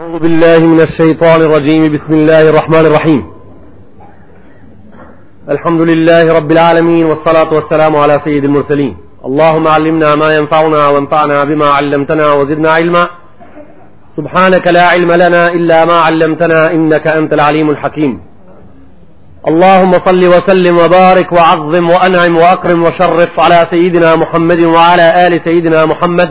أعوذ بالله من الشيطان الرجيم بسم الله الرحمن الرحيم الحمد لله رب العالمين والصلاة والسلام على سيد المرسلين اللهم علمنا ما ينفعنا وانفعنا بما علمتنا وزدنا علما سبحانك لا علم لنا إلا ما علمتنا إنك أنت العليم الحكيم اللهم صل وسلم وبارك وعظم وأنعم وأكرم وشرف على سيدنا محمد وعلى آل سيدنا محمد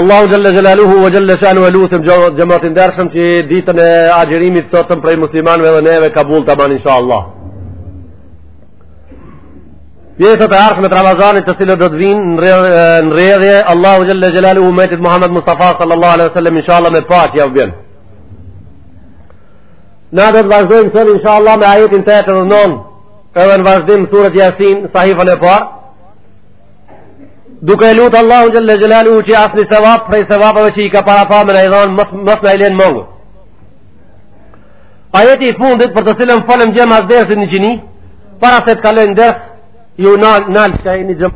Allahu Xhelle Xhelaluhu ve Xhelle Shanuhu e lusim xhemat i ndershëm që ditën e agjërimit të sotëm prej muslimanve dhe neve kabul ta ban insha Allah. Pjesët e ardhshme të Ramazanit të cilat do të vinë në rrjedhje, Allahu Xhelle Xhelaluhu ymetit Muhammed Mustafa sallallahu alaihi sallam insha Allah me paqe jav bjen. Na do të vazhdojmë sërë insha Allah me ajetin tetë dhe nëntë edhe në vazhdim sures Jasin sahifën e parë. duke e lutë Allahun xhelle xhelaluhu që asnjë sevap prej sevapeve që i ka parapa me na i dhonë mos mos na i lenë mangu ajeti i fundit për të cilin folëm dje mas dersit në iqini para se të kalojmë ders ju nalë nal, çka jeni xhem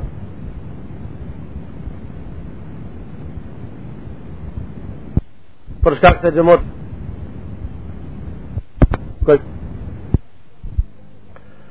për shkak se xhemat kërë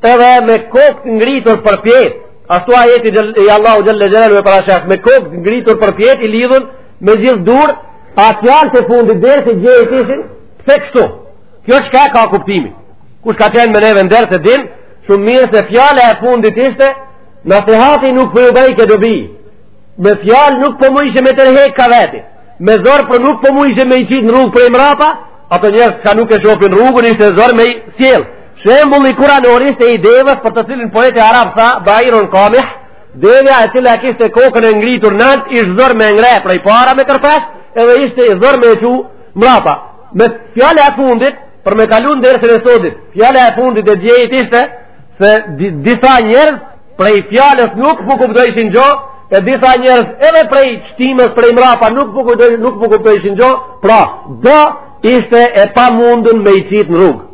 Edhe me kokë të ngritur përpjetë, ashtu ajeti i Allahu Xhelle Xhelaluhu e parashef, me kokë të ngritur përpjetë i lidhun me gjithë dur, ato fjalët e fundit dersit djeit ishin, pse kështu? Kjo çka ka kuptimi. Kush ka qenë me neve në ders e din shumë mirë se fjala e fundit ishte, nasihati nuk po po ju bajke dobi, me fjalë nuk po po mujshe me tërhek ka veti, me zor po po nuk po mujshe me i qitë në rrugë prej mrapa, Ato njerëz që nuk e shohin rrugën ishte zor me sjell. Shembulli kuranor ishte i deves për të cilin poeti arab tha Bairun Qamih, devja e cila kishte kokën e ngritur nalt ish zor me ngre prej para me kërpesh, edhe ishte zor me e çu mbrapa. Me fjala e fundit për me kalun në dersin e sodit. Fjala e fundit e djeit ishte se disa njerëz prej fjalës nuk po kuptojshin gjë, e disa njerëz edhe prej shtymes prej mrapa nuk po kuptojshin, nuk po kuptojshin gjë, pra do ishte e pamundur me i qit në rrugë.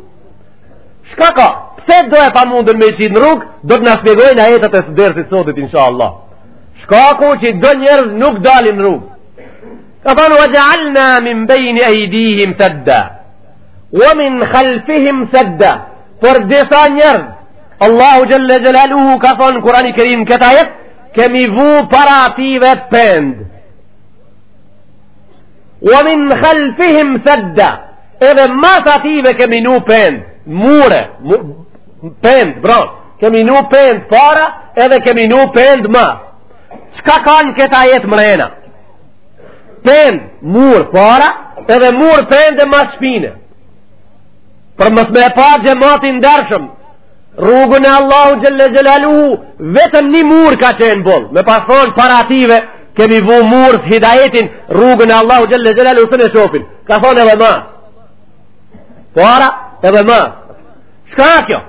Çka ka? Pse do e pamundur me i qit në rrugë? Do të na shpjegojnë ajetat e dersit sotit inshallah. Shkaku që do njerëz nuk dalin në rrugë. Ka thënë wa ja'alna min bayni aydihim sadda wa min khalfihim sadda. Për disa njerëz Allahu Xhelle Xhelaluhu ka thonë në Kurani Kerim këtë ajet, kemi vu para ative pendë. Wa min khalfihim sadda, edhe mas ative kemi vnu pendë, mure, pendë, branë, kemi vnu pendë para, edhe kemi vnu pendë mas. Çka ka në këtë ajet mrena? Pendë, mur para, edhe mur pendë mas shpine. Për mos me e pa xhemat i ndershëm, rrugën e Allahu Xhelle Xhelaluhu, vetëm një mur ka qenë boll, me pas thonë para atyve, kemi vu mur se hidajetin, rrugën e Allahu Xhelle Xhelaluhu, s'e shofin, ka thonë edhe mas, para edhe mas, shka kjo?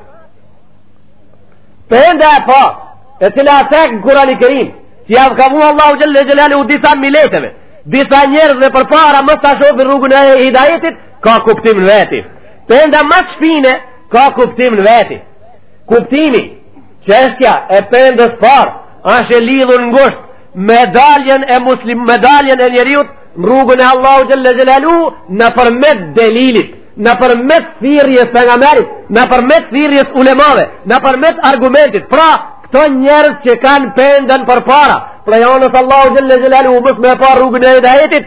Penda e parë, e cila a cekë në Kurani Kerim, që jav ka vu Allahu Xhelle Xhelaluhu, disa mileteve, disa njerëzve përpara, mos ta shofin rrugën e hidajetit, ka kuptim në veti penda mas shpine ka kuptim në veti kuptimi çështja e pendës parë asht e lidhur ngusht me daljen e muslim me daljen e njeriut në rrugën e Allahu Xhelle Xhelaluhu nëpërmjet delilit nëpërmjet thirrjes pejgamberit nëpërmjet thirrjes ulemave nëpërmjet argumentit pra këta njerëz që kanë pendën përpara prej anës Allahu Xhelle Xhelaluhu mos me pa rrugën e hidajetit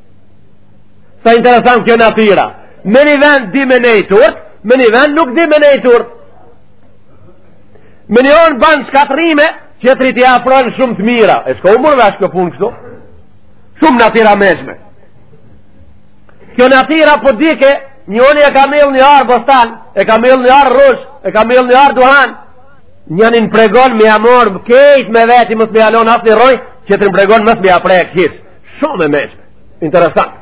Sa interesant kjo natyra. Në një vend di me nejt urtë, në një vend nuk di me nejt urtë. Në një onë ban shkatrrime, tjetrit i afron shumë të mira. E shko u mur vesh kjo punë kështu? Shumë natyra e meçme. Kjo natyra për po dike, njoni e ka mjell një arë bostan, e ka mjell një arë rrush, e ka mjell një arë duhan, njënin pregon me ja marr, krejt me veti mos me ja lon as një rrojë, tjetrin pregon mos me ja prek hiç. Shumë e meçme. Interesant.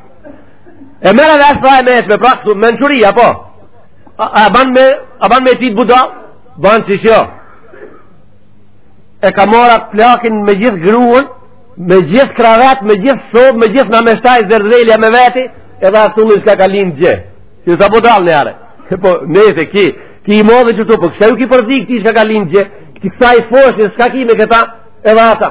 E mirë edhe asht e meçme, pra këtu mençuri, apo? A, a, ban me, a ban me qit budall? Ban që shjo. E ka marrë plakin me gjithë gruen, me gjithë krevet, me gjithë sobë, me gjithë në meshtaj zerzelja me veti, edhe atë çullin shka ka lindë dje. Që sa po dalë në jare. Po, nese, ki, ki i modhe që tu, po, shka ju ki përzi këti shka ka lindë dje, këti kësaj foshnje, shka ki me këta, edhe ata.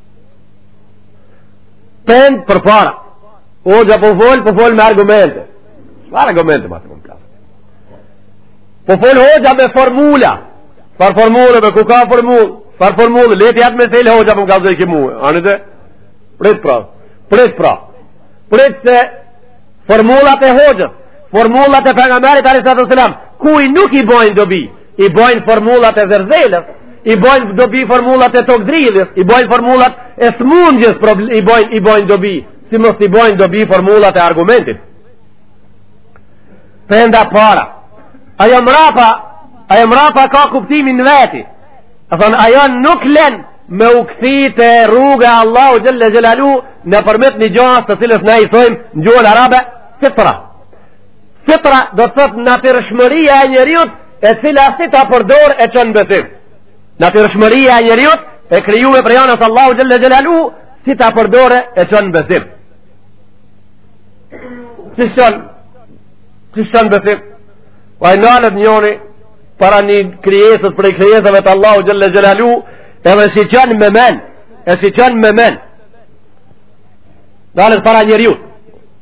Pendë përpara. Hoxha po fol, po fol me argumente. Çfarë argumente ma të mund klasë? Po fol hoxha me formula. Çfarë formule, me ku ka formulë? Çfarë formule? Le të jap mesele hoxha po më kallzon ky mua. Ani de? Prit pra. Prit pra. Prit se formulat e hoxhës, formulat e pejgamberit alejhis selam, kujt nuk i bojnë dobi. i bojnë formulat e zerzeles, i bojnë dobi formulat e tokdridhjes, i bojnë formulat e smundjes, i bojnë, i bojnë dobi, si mos i bojnë dobi formulat e argumentit. Penda para, ajo mrapa, ajo mrapa ka kuptimin në veti, a thonë, ajo nuk len me u kthy te rruga e Allahu xhelle xhelaluhu nëpërmjet një gjajës të cilës ne i thojmë në gjuhën arabe, fitra. Fitra do të thotë natyrshmëria e njeriut e cila si ta përdor e çon n'besim. Natyrshmëria e njeriut e krijue prej anës t'Allahut xhel-le xhelaluhu si ta përdor e çon n'besim. Si çon? Si çon n'besim? Po ai nalet njeri para një krijesës prej krijesave të Allahut xhel-le xhelaluhu edhe si çon me men, e si çon me men. Nalet para njeriut.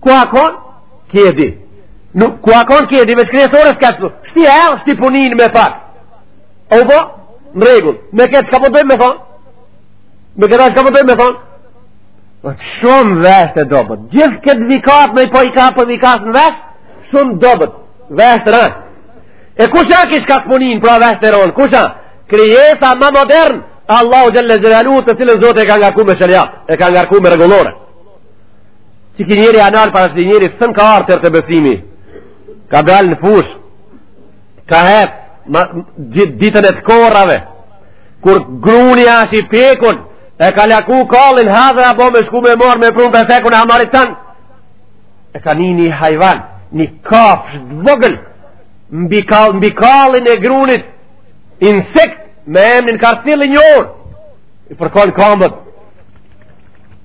Ku a kon? Ky e di. Nuk, ku a kon ky e di, veç kresore s'ka shtu. Shti e elë, shti punin me pak. O po, në rregull, me këtë çka po dojmë me thonë? Me këta çka po dojmë me thonë? Po shumë vesht e dobet. Gjithë këtë vikat me i po i ka për vikat në vesht, shumë dobet. Vesht e rënë. E kush a kish ka smunin pra vesht e rënë? Kush a? Krijesa ma moderne e Allahut xhel-le xhelaluhu të cilën Zoti e ka ngarku me sheriat, e ka ngarku me rregullore. Qiky njeri a nal para çdo njeri sen ka ardh te besimi. Ka dalë në fushë. Ka hec ma, ditën e të korrave. Kur gruni ashtë i pjekun, e ka laku kallin hazër a bo me shku me marrë me pru n'presekun e hamarit tanë. E ka ni një hajvan, një kafshë t'vogël, mbi, kall, mbi kallin e grunit, insekt me emnin karcilin një orë. I fërkon kambët,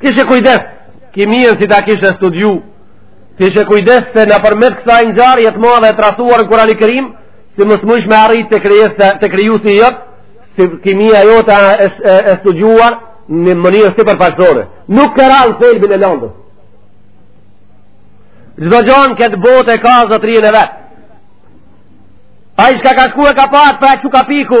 T'kishe kujdes, kiminë si ta kishe studiu, t'kishe kujdes se nëpërmjet kësaj ngjarje t'madhe trajtuar në Kurani Kerim, si mos mujsh me arrit te, kriju, te krijuesi jot, si kimia jote e studiuar në mënyrë sipërfaqësore. Nuk ke ra në thelbin e landës. Çdo gjo n'këtë botë e ka zotërinë e vet. Ai çka ka shku e ka patë, pra që ka piku,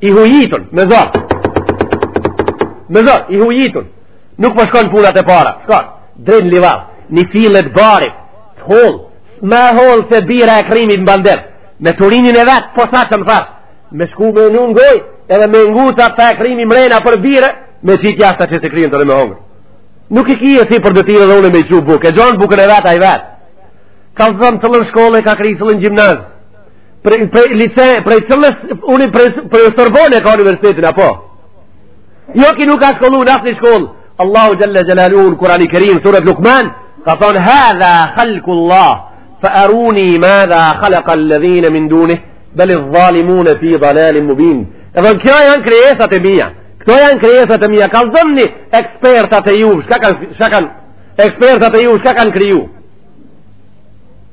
I hujitun, me zor. Me zor, i hujitun. Nuk po shkon puna përpara. Shkon, drejt në livadh. Një fije t'barit, të hollë, ma hollë se bira e krimit në bandem. Me turinin e vet, po sa që më thash. Me shku me një ngoj, edhe me ngucatë krimin mrena për bire, me qitë jashtë qat krim edhe me hongër. Nuk e ki ti për detyrë edhe unë me gju bukë. E gjon bukën e vet, ai vetë. Kallzom n'cilën shkollë ka kry, n'cilën gjimnaz. Prej, prej lice, prej cilës, unë prej, prej Sorbonne e ka universitetin, apo? Jo ky nuk a shkollu në asnjë shkollë. Allahu xhel-le xhelaluhu në Kurani Kerim, surat Lukman, ka thonë, hadha khalkullah, fa aruni madha khalaka lëdhine min dunih, beli dhalimune fi dhalalim mubin. E thonë, kjo janë krijesat e mija, këto janë krijesat e mija, kallzomni ekspertat e juj, çka kanë, çka kanë, ekspertat e juj, çka kanë kriju.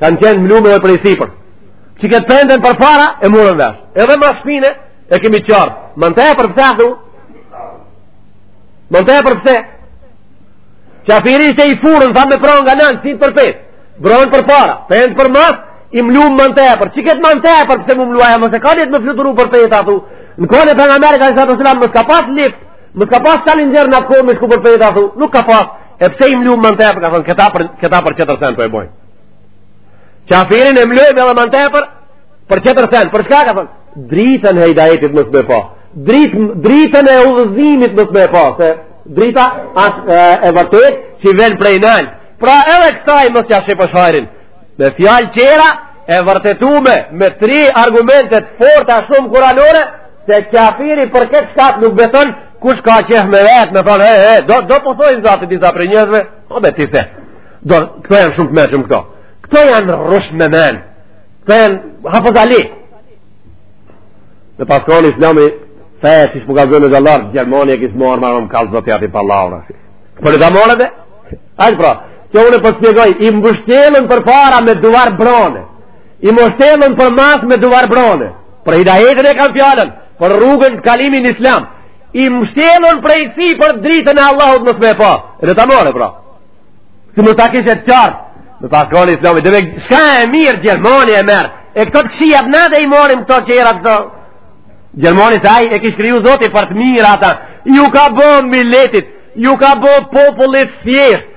kanë qenë mlumë dhe prej sipër. Që këtë pendën përpara, e murëm vesh. Edhe mas shpine, e kemi qartë. Më në tepër pse, thu? Më në tepër pse? Qafiri ishte i furën, tha me pranga nënë, sytë përpjetë. Branë përpara, pendë përmas, i mlumë më në tepër. Që këtë më në tepër pse mu mlu, a mos ka nijet me fluturu përpjetë, thu? Në kohën e pejgamberit, alejhi salatu selam, mos ka pas lift, Nuk ka pas challenger në atë kohë me shku përpjetë, thu, nuk ka pas, e pse i mlumë më në tepër, ka thonë, këta për, këta për qët sen po e bojnë. Qafirin e mlumë edhe më në tepër, për qët sen, për çka ka thonë, dritën e hidajetit mos me pa, Drit, dritën e udhëzimit mos me pa, se drita asht, e, e vërtet që vjen prej nalt. Pra edhe kësaj mos ja shef hajrin, me fjalë tjera, e vërtetume me tri argumente të forta shumë kuranore, Se kafiri për këtë shkak nuk beson kush ka qef me vetë, me thonë, he, he, do, do po thojnë zati disa prej njerëzve, o po e di se, do, këto janë shumë të mençëm këto, këto janë rrush me men, këto janë hafëzali. Me pas kon islami, se e si shmu ka zënë në gjallarë, Gjermani e kish marrë marë më kalë zotë jati pa laura, si. Për e da morë dhe? Ajë pra, që unë e po shpjegoj, po i mbështjellën përpara me duvar brane, I mbështjellën përmas me duvar brane, për hidajetin e kam fjalën, për rrugën të kalimit n'islam, i mështjellën prej sipër dritën e Allahut mos me e pa, e në ta more, pra. Si më ta kishe të qartë, me pas kon islami, dhe me shka e mirë, Gjermani e merr, e këto të kqijat në dhe i marrim këto tjerat të Gjermani të ajë e kish kriju zoti për të mirë ata, ju ka bo miletit, ju ka bo popullit thjeshtë,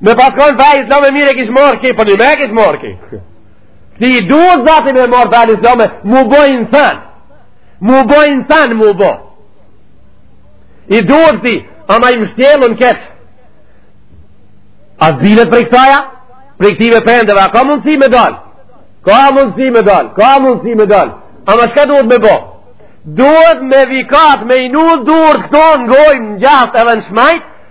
Me pas kon feja islame mirë kish marrë ky, për po një me kish marrë ky. Atij i duhet zati me marrë fenë islame, mu bo insan. Mu bo insan, mu bo. I duhet atij, ama i mështjellun keq. A dilet prej kësaj a? Prej këtyne pendeve, a ka mundësi me dalë? Ka mundësi me dalë, ka mundësi me dalë. Ama çka duhet me bo? Duhet me vikat, me inu durë këto në gojë, në t'djathtë edhe në t'majtë,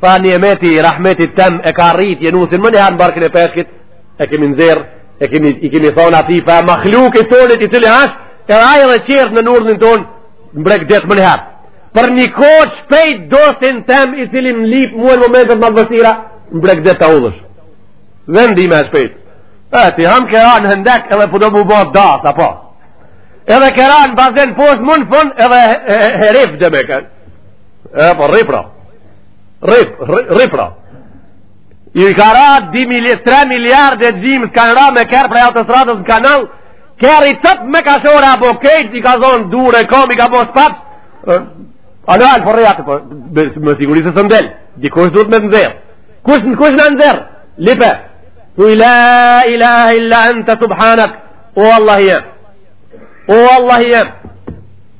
Tha nimeti, rahmetit tem, e ka mrri Junusin menjëherë në barkun e peshkit, e kemi nxirë, e kemi, i kemi thonë atij, fa e mahluk i joni i cili ashtë, e rajë dhe qertë në urdhën tonë, në breg det menjëherë. Për një kohë shpejt dostin tem i cili më lyp mue në momentët më të vështira, në breg det të udhësh. Vendime e shpejt. E, ti hamë këra në hendek edhe përdo po mu bo da, sa po. Edhe këra në bazen poshtë mu në fund edhe herif dhe me kënë. E, po rripra. Rri, rri, pra. I ka ra 2 miliard, 3 miliard e gjymës kanë ra me kerr prej autostradës në kanal, kerri copë me ka shore apo kejt, i ka zonë durë e kamë, i ka bo spac, a në alë forreja të për, po, me siguri se s'del, dikush duhet me t'nxjerr, kush na, kush na nxjerr, lype, thuj la ilahe illa ente subhanak, o Allahu jem, o Allahu jem,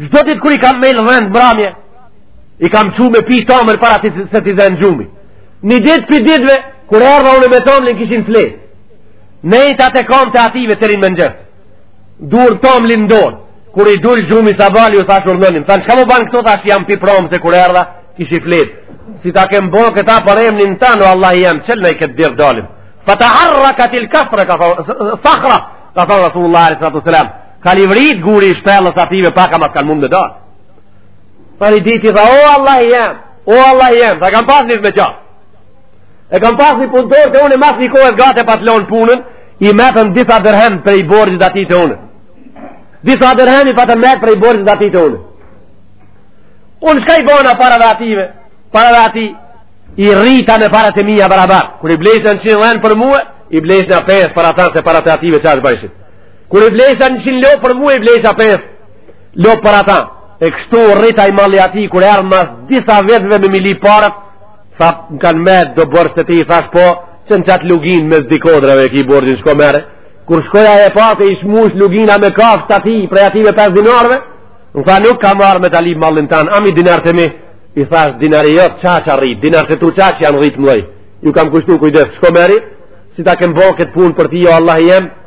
Çdo ditë kur i kam mjel dhentë n'mbramje, i kam çu me pi tomël para se t'i zen gjumi. Një ditë prej ditëve kur erdha unë me tomlin kishin fjet. Nejta te komt e atyve deri n'mëngjes. Me tomlin n'dorë. Kur i dul gjumi sabahi u thashë urdhnoni. Thanë çka me ba këto, thashë jam pi prom se kur erdha kishit fjet. Si ta kem bo këta për emrin tan o Allahu jem çelna këtë derë t'dalim. Fataharrakat as-sahra ka thon, sahra ka thon Rasulullah sallallahu alaihi wasallam. Ka lëvrit guri i shpellës atyve pak, ama s'kanë mund me dalë. Prap i dyti tha, o Allahu jem, o Allahu jem, e kam pas nis me qa. E kam pas një punëtor te unë, mas një kohë t'gatë e pat lonë punën, i metën disa dërhem prej borxhit t'tij te unë. Disa dërhem i patën metë prej borxhit t'tij te unë. Unë çka i bona paret e atyve, paret e atij, i rrita me paret e mija barabar. Kur i blejsha njëqind dhen për muë, i blejsha pesë për ata se paret e atyve qaq bajshin. Kur i blejsha njëqind lopë për mu i blejsha pesë lopë për ata. E kështu u rrit ai malli i atij, kur erdh mas disa vjetëve me m'i lyp paret, tha më kanë met do borxhe te ti, thash po, qe në qatë luginë mes dy kodrave e ki borxhin shko merre, kur shkoi e pa ish mush lugina me kafshë të atij, prej atyne 5 dinarve, më tha nuk kam ardh me ta lyp mallin tan, am'i dinarët e mi, i thash dinari jot qaq a rrit, dinarët e tu qaq janë rrit mlej, u kam kushtu kujdes, shko merri, si ta kem bo këtë punë për ti, o Allahu jem,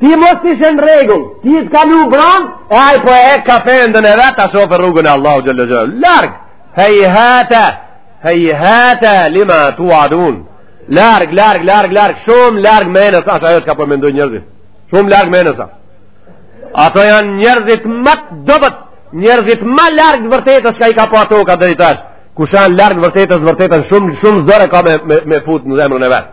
Ti mos t'ishe n'rregull, ti të ka një bron, e aj po e ka pendën e vetë, ta shoh rrugën e Allahut xhel-le xhelaluhu. Larg, hejhate, hejhate, lima tuadun. Larg, larg, larg, larg, shumë larg menës, asht ajo çka po e mendojnë njërzit. Shumë larg menës asht. Ato janë njërzit ma të dobët, njërzit ma larg t'vërtetës çka i ka pa toka deri tash. Kush a larg t'vërtetës, t'vërtetën shumë, shumë zor e ka me, me, me fut në zemrën e vet.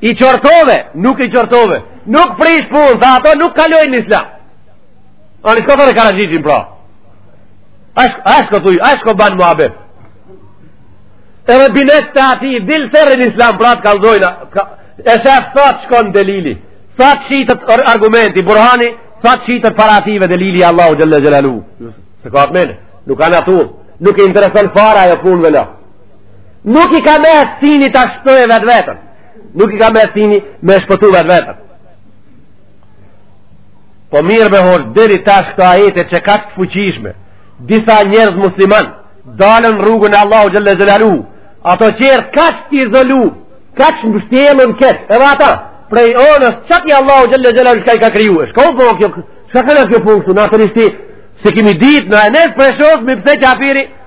I qortove, nuk i qortove. Nuk prish punë, tha ato nuk kalojnë në islam. Ani shko të në karajgjithin pra. A shko thuj, a shko ban muhabet. Edhe bindesh ti, ti dil thirre në islam pra të kallzojnë. E shef të të shkon delili. Thotë çitet argumenti, burhani, thotë çitet para atyve delili i Allahut xhel-le xhelaluhu. S'e ka atë men, nuk anë atur, nuk i intereson fare ajo punë vlla. Nuk i ka munsinë të shpëtojë vetveten. Nuk i ka munsinë me shpëtu vetveten. Po mirë be hoxhë, deri tash këto ajete që kaq të fuqishme, disa njerëz musliman, dalë n'rrugën e Allahu xhelle xhelalu, ato qërë kaq të izolu, kaq mështjellë n'keq, edhe ata, prej onës, qetër Allahu xhelle xhelalu shka i ka kriju, e shka u bo kjo, shka ka në kjo punë kështu, në atërishti, s'e kimi ditë, në e nesë për e shosë, mi pse qafiri,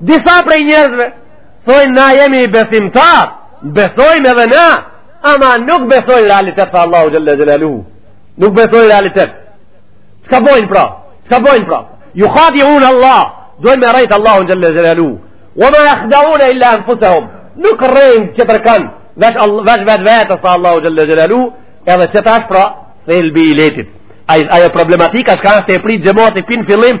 Disa prej njerëzve thonë na jemi besimtarë, besojmë edhe na, ama nuk besojnë n'realitet thotë Allahu xhelle xhelalu. Nuk besojnë n'realitet. Çka bojnë pra? Çka bojnë pra? Jukhadiun Allah, dun me rrejt Allahun xhelle xhelalu. Wa ma yakhda'una illa anfusahum. Nuk rrejnë qetërkan, veç veç vetveten tha Allahu xhelle xhelalu, edhe qetash pra, thelbi i letit. Ajo problematika shka asht e prit xhemati pi n'fillim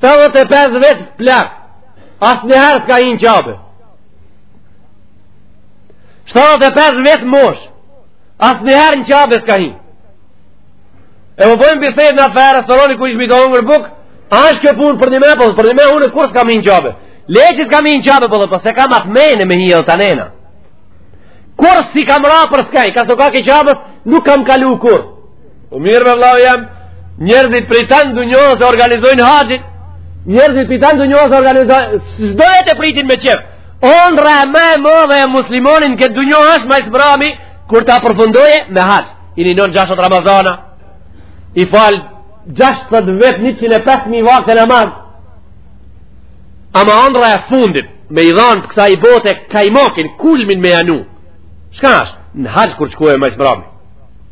75 vjet plak asnjëherë s'ka hi në Qabe 75 vjet moshë asnjëherë në Qabe s'ka hi e po bojmë bisedë n'atë far restoroni ku ishim tu ongër bukë a është kjo punë përnime po përnime unë kurrë s'kam hi në Qabe le që s'kam hi në Qabe po po edhe po po s'e kam atë men me hi e të nena kurrë s'i kam ra përskaj kah sokaki Qabes nuk kam kalu kurrë O mirë be vllau jem, njerëzit prej tanë dunjos e organizojnë haxhin, njerëzit prej tanë dunjos e organizojnë, s'do e të pritin me qef, ondrra ma e madhe e muslimonit n'këtë dunjo asht ma s'mbrami, kur ta përfundoje me haxh, i ninon gjashdhet Ramazana, i fal gjashdhet vjet njëqind e pesë mi vakte namaz, ama ondrra e fundit, me i dhanë kësaj bote kajmakin, kulmin me ja vnu, shka është, në haxh kur shkojë ma s'mbrami,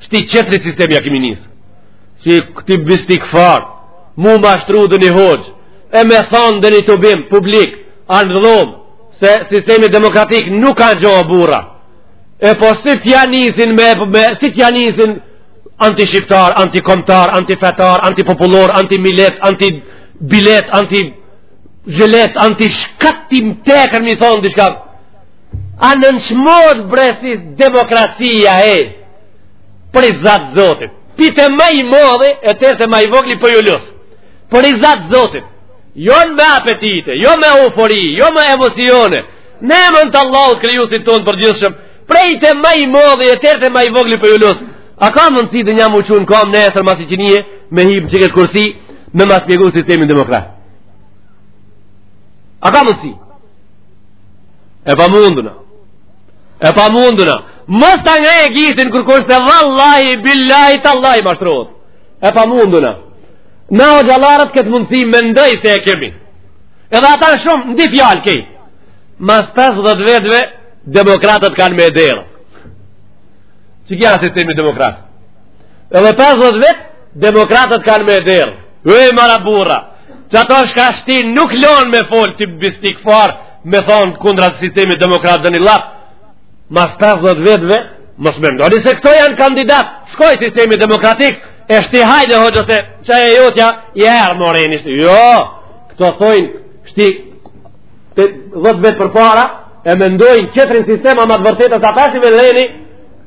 Shti qetri sistem ja kimi nisë. Që këti bisti këfar, m'u mashtru deni hoxhë, e me thonë deni tubim publik, a n'dhomë, se sistemi demokratik nuk ka gjo burra. E po si t'ja nisin me, me si t'ja nisin anti-shqiptar, anti-komtar, anti-fetar, anti-popullor, anti-milet, anti-bilet, anti-zhelet, anti-shka t'i teket me thonë dishka. A në nëshmod bresi demokracia e për riza t'Zotit. Pi te ma i modhi e teri te ma i vogli po ju lus. Për riza t'Zotit. Jo me apetite, jo me eufori, jo me emocione. N'emën të Allahut krijusit tonë t'përgjithshëm. Prej te ma i modhi e teri te ma i vogli po ju lus. A ka mundësi deni m'u çu n'kamë nesër mas iqinie me hip n'qëkëtë kursi me ma spjegu sistemin demokrat. A ka mundësi? e pamunduna e pamunduna mos ta ngre gishtin kurkush se vallahi billahi tallahi mashtrohet e pamunduna na oxhallarët këtë mundësi mendoj se e kemi edhe ata shumë ndi fjalë kej mas 50 vjetëve demokratët kanë me e dal qikjo sistemi demokrat edhe 50 vjet demokratët kanë me edera Ej more burra, qato shka shti nuk lonë me folë të bistik farë, me thonë kundra sistemit demokrat dhe me llap, mas 50 vjetëve, mos mendoni se këto janë kandidat, shkoj sistemi demokratik, e shti hajde hoxhë se qe e jotja, i erë më rejnë ishte, jo, këto thojnë, shti të dhet vjet përpara, e mendojnë qetrin sistema ma të vërtetës, a pasi me leni,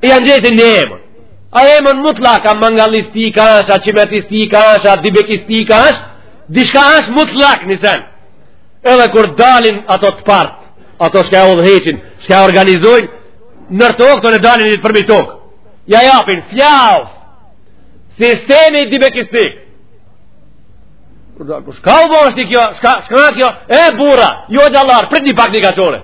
Ja ngjesin një emër. Emër mutllak, a mangalistika është, a qimetistika është, a dibekistika është, dishka është mutllak një sen. Edhe kur dalin ato të partë, ato shka e udhëheqin, shka e organizojnë, nër tokë do ne dalin përmi tokë. Ja japin, fjal, sistemi dibekistik. Shka u bo asht kjo, shka, shka kjo, e burra, oxhallar, prit ni pak një kachore.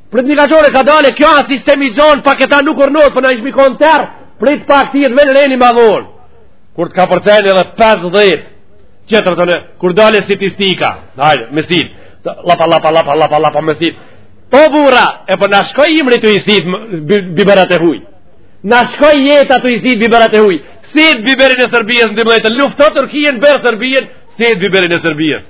Prit një kaqore ka dale, kjo a sistemi gjonë, pa këta nuk ornot, për në ishmi konë tërë, prit pak ti e të venë reni ma dhonë. Kur të ka përceni edhe 50, qëtër të në, kur dale statistika, hajde, mesit, lapa, lapa, lapa, lapa, lapa, mesit, po bura, e për po në shkoj imri të isit biberat e huj, në shkoj jeta të isit biberat e huj, si biberin e Sërbijës në dimlejtë, luftë të Turkijën bërë Sërbijën, si biberin e Sërbijës.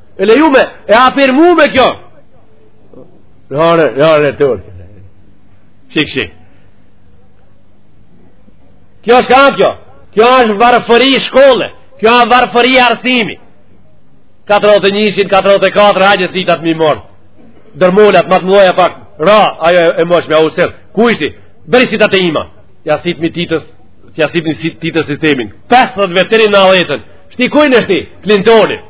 E lejume, e afirmume kjo. Lare, lare, të orë. Shik, shik. Kjo shka kjo. Kjo është varfëri shkolle. Kjo është varfëri arsimi. 41, 44, hajtë të citat mi morë. Dërmollat, matë mëdoja pak. Ra, ajo e mosh me ausër. Ku ishti? Bëri citat e ima. Ja sit mi titës, ja sit mi titës sistemin. 50 vetëri në aletën. Shti kujnë është ti? Klintonit.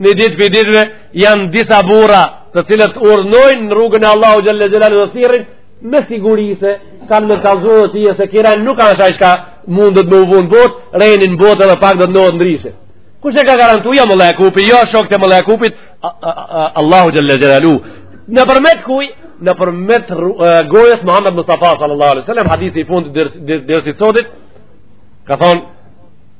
një ditë pi ditëve janë disa burra të cilët urdhnojnë në rrugën e Allahu Xhelle Xhelalu dhe thirrin me siguri se kanë me kallëzu ti se kira nuk kanë shaj shka mundet me u bo n'botë rendi n'botë dhe pak do të ndrrohet ndryshe kush e ka garantu jo Melekupi jo shokt e Melekupit Allahu Xhelle Xhelalu nëpërmjet kuj nëpërmjet gojës Muhammed Mustafa sallallahu alaihi sallam hadithi i fundit dersit sotit ka thonë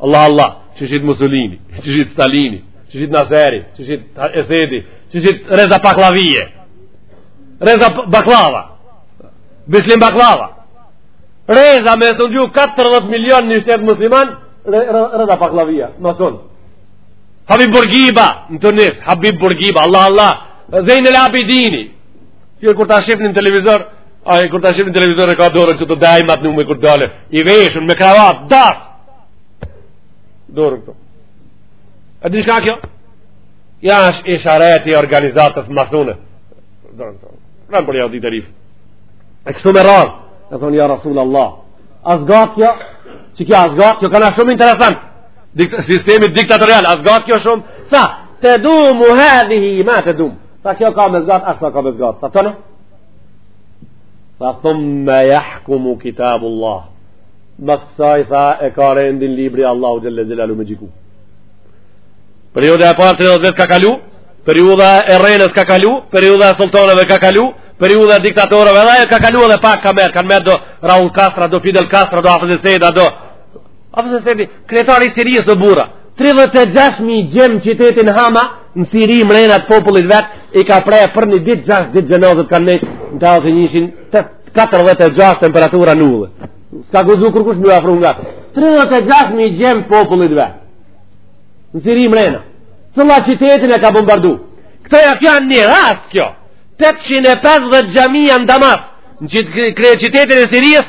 Allah Allah ç'ishte Musolini ç'ishte Stalini ç'ishte Naseri ç'ishte Esedi ç'ishte Reza Paklavija Reza Baklava Bislim Baklava Reza me sundu 14 milion një shtet musliman Reza Paklavija mason Habib Burgiba në Tunis Habib Burgiba Allah Allah Zejnel Abidini Kurë kur ta shifni në televizor A e kur ta shihni në televizor e ka dorën qëtu dajma në krahror. I veshën me kravat, das. Dorën këtu. A di çka kjo? Kjo është ishareti i organizatës masone. Dorën këtu. Ran prej hadithi sherif. E kështu me radhë, e thonë ja Rasul Allah. A zgat kjo, që kjo a zgat kjo, ka shumë interesant. Dikt sistemi diktatorial, a zgat kjo shumë. Sa, te dumu hadhihi, ma tedumu. Sa kjo ka me zgat, ashtë ka me zgat. Sa tha? Tha thumme jahkumu kitabu Allah. Mas ksaj tha e ka rendin libri Allahut xhelle xhelaluhu me gjyku. Perioda e parë veç ka kalu, perioda e krejnëve ka kalu, perioda e sultanëve ka kalu, perioda e diktatorëve edhe ajo ka kalu edhe pak ka metë, kanë metë do Raul Castro, do Fidel Castro, do Hafiz Eseda, do Hafiz Esedi, kryetari i Sirisë o burra, 36.000 djem n'qytetin Hama në Siri mrena t'popullit vetë, i ka pre për një ditë, 6 ditë xhenazet kanë nejtë, në tokë e t'vijshin, 46 temperatura në udhë. S'ka guxu kurkush m'u afru ngat. 36.000 djem t'popullit vetë, në Siri mrena. Çilla qytetin e ka bombardu. Këto ja kjo janë një rast kjo. 850 xhami janë n'Damask, në qytetin e Sirisë,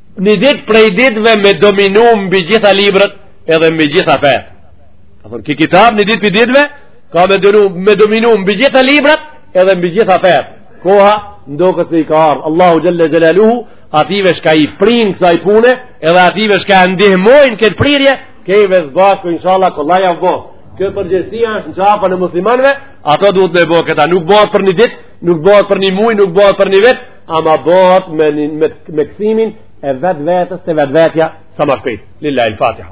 Një ditë prej ditëve me dominu mbi gjitha librët edhe mbi gjitha fetë. Ka thonë, ky kitab një ditë prej ditëve, ka me, domi, me dominu mbi gjitha librët edhe mbi gjitha fetë. Koha, m'doket se i ka ardhë. Allahu xhelle xhelaluhu, atyve çka i prinë kësaj pune, edhe atyve çka ndihmojnë këtë prirje, krejtve s'bashku, inshallah, kollaj jau boftë. Përgjegjësia është në qafën e muslimanve, ato duhet me bo këta. Nuk bohet për një dit, nuk bohet për një muj, nuk bohet për një vit, ama bohet me me, me kthimin e vetvetes te vetvetja sa ma shpejt lillahi al-fatiha